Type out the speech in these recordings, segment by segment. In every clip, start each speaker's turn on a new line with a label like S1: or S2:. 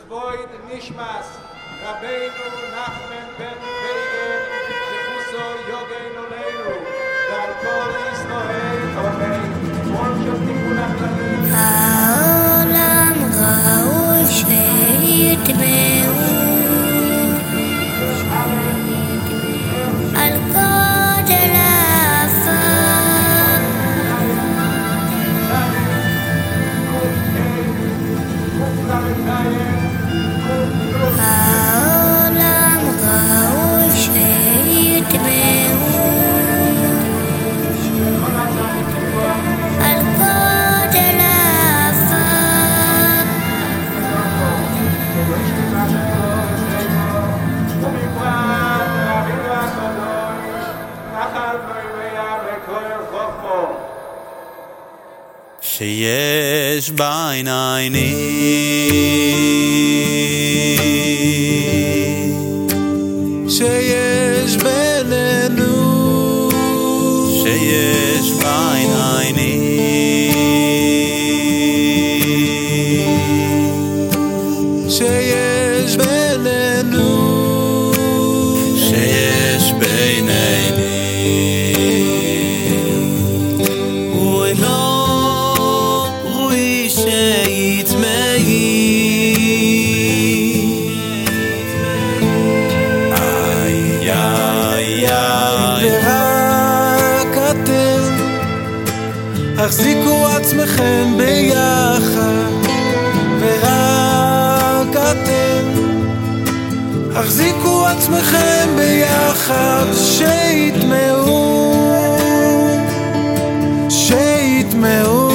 S1: לכבוד נשמס רבינו נחמן בן פייגן, שכוסו יוגן עולנו, דרכו לישראל אומר.
S2: שיש
S3: בעיניי ני
S2: שיש
S3: בינינו.
S2: שיש בעיניי ני שיש איי
S3: ורק אתם החזיקו עצמכם ביחד. ורק אתם החזיקו עצמכם ביחד. שיטמעו שיטמעו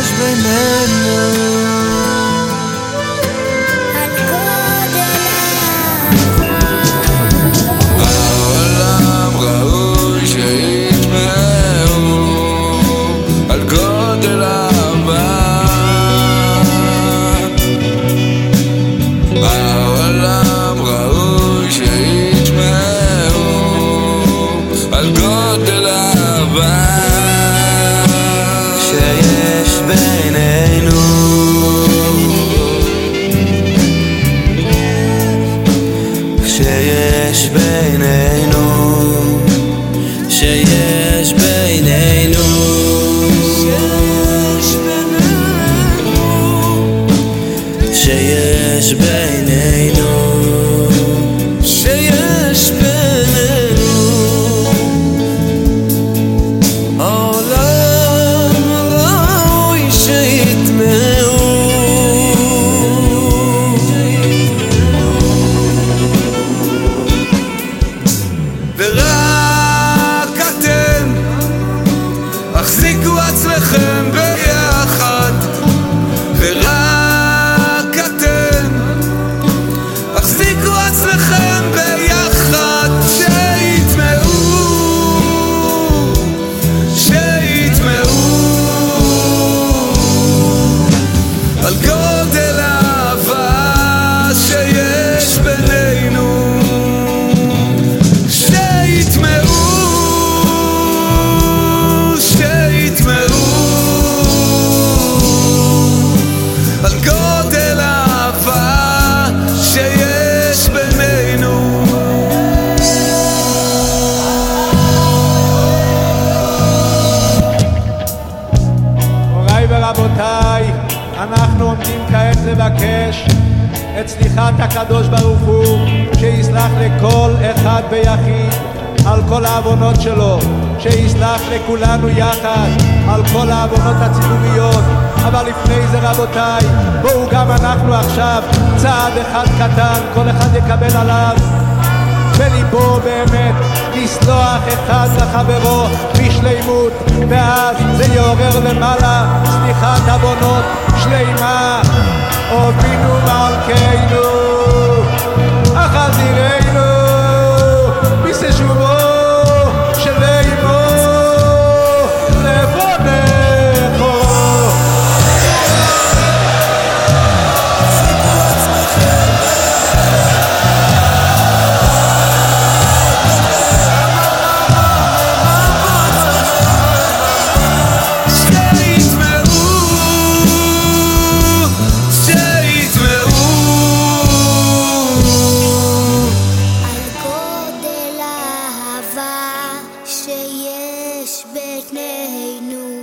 S3: always remember
S1: מוריי ורבותיי, אנחנו עומדים כעת לבקש את סליחת הקדוש ברוך הוא, שיסלח לכל אחד ויחיד על כל העוונות שלו, שיסלח לכולנו יחד על כל העוונות הציבוריות. אבל לפני זה רבותיי, בואו גם אנחנו עכשיו צעד אחד קטן, כל אחד יקבל עליו בליבו באמת לסלוח אחד לחברו בשלימות ואז זה יעורר למעלה סליחת עוונות שלימה הובינו מלכנו
S4: Bitch, bitch, no.